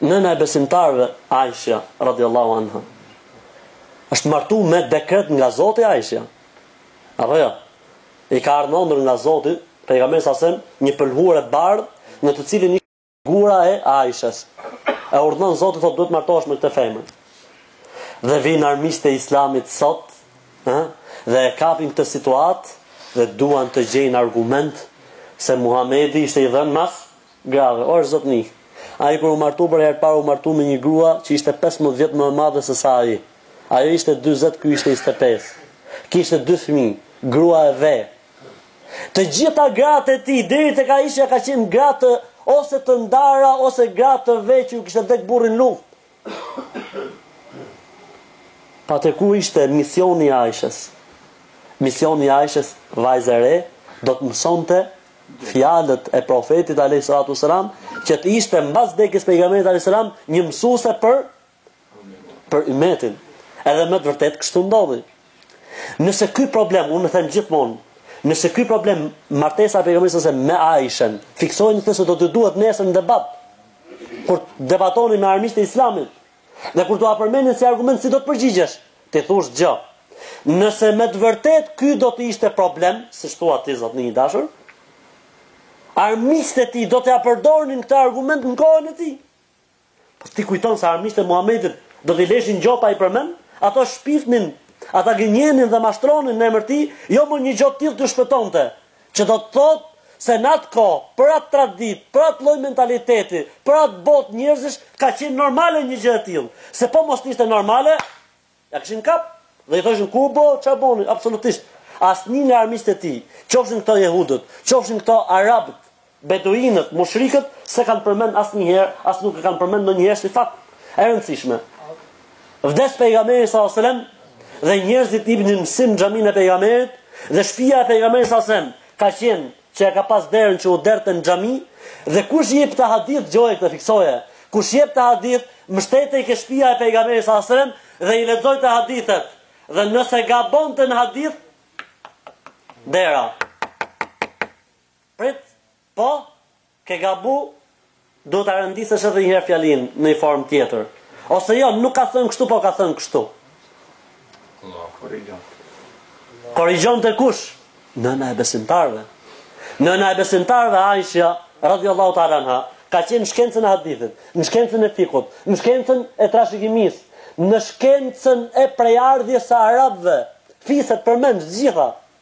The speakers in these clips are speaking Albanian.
Nëna e besimtarëve Aisha radhiyallahu anha është martu me dekret nga Zoti Aisha. Apo jo? I ka ardhur nga Zoti pejgamberi sa sem një pëlhurë e bardhë në të cilin ishte figura e Aishës. E urdhënon Zoti thotë duhet martohesh me këtë femër. Dhe vin armiqtë e Islamit sot Ëh? Dhe e kapin këtë situatë dhe duan të gjejnë argument se Muhamedi ishte i dhënë mas grave. Or zotni, ai kur u martu për herë të parë u martu me një grua që ishte pesëmbëdhjetë vjet më e madhe se sa ai. Ajo ishte dyzet ky ishte njëzet e pesë. Kishte dy fëmijë, grua e ve. Të gjitha gratë e tij deri tek Aisha ka qenë gra të ose të ndara ose gra të ve që u kishte vdek burri në luftë. Pa te ku ishte misioni i Aishës? Misioni i Aishës, vajzë e re, do të mësonte fjalët e profetit alayhi salatu wasalam që të ishte mbas vdekjes së pejgamberit alayhi salam një mësuese për për umetin. Edhe me të vërtet kështu ndodhi. Nëse ky problem, unë them gjithmonë, nëse ky problem martesa e pejgamberit ose me Aishën, fiksojeni këtë se do t'ju duhet nesër në debat Kur debatoni me armiqtë e Islamit dhe kur t'ua përmendin si argument si do të përgjigjesh? T'i thuash një gjë. Nëse me të vërtetë ky do të ishte problem, siç thua ti zotni i dashur, armiqtë e tij do t'ia përdornin këtë argument në kohën e tij. Po ti kujton se armiqtë e Muhamedit do t'i leshin gjo pa i përmend? Ato shpifnin, ata gënjenin dhe mashtronin në emër të tij, jo më një gjë të tillë t'ju shpëtonte. Që do të thotë se në atë kohë, për atë traditë, për atë lloj mentaliteti, për atë botë njerëzish, ka qenë normale një gjë e tillë. Se po mos të ishte normale, ia kishin kap dhe i thoshin ku bo, ça boni, absolutisht. Asnjë nga armiqtë e tij, qofshin këto jehudët, qofshin këto arabët, Beduinët, mushrikët, s'e kanë përmend asnjëherë, as nuk e kanë përmend ndonjëherë si fakt e rëndësishme. Vdes pejgamberi sallallahu alajhi wasallam dhe njerëzit i bënin mësim në xhaminë e pejgamberit dhe shtëpia e pejgamberit sallallahu alajhi wasallam ka qenë që e ka pas derën që u derte në xhami dhe kush jepte hadith dëgjoje këtë fiksoje kush jepte hadith mbështetej ke shtëpia e pejgamberit sallallahu alajhi wasallam dhe i lexojte hadithet dhe nëse gabonte në hadith dera Prit, po, ke gabu, duhet ta rendisësh edhe njëherë fjalinë në një formë tjetër. Ose jo, nuk ka thënë kështu, po ka thënë kështu. Korrigjonte kush? Nëna e besimtarëve. Nëna e besimtarëve Aisha radhiyallahu ta'ala anha ka qenë në shkencën e hadithit, në shkencën e fikut, në shkencën e trashëgimisë, në shkencën e prejardhjes së arabëve, fiset përmendsh të gjitha.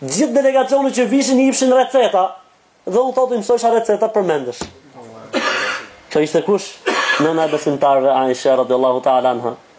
Gjithë delegacionet që vijshin i jepshin receta dhe u thotë i mësojsha receta përmendësh. Kjo ishte kush? Nëna e besimtarëve Aisha radhiyallahu ta'ala anha.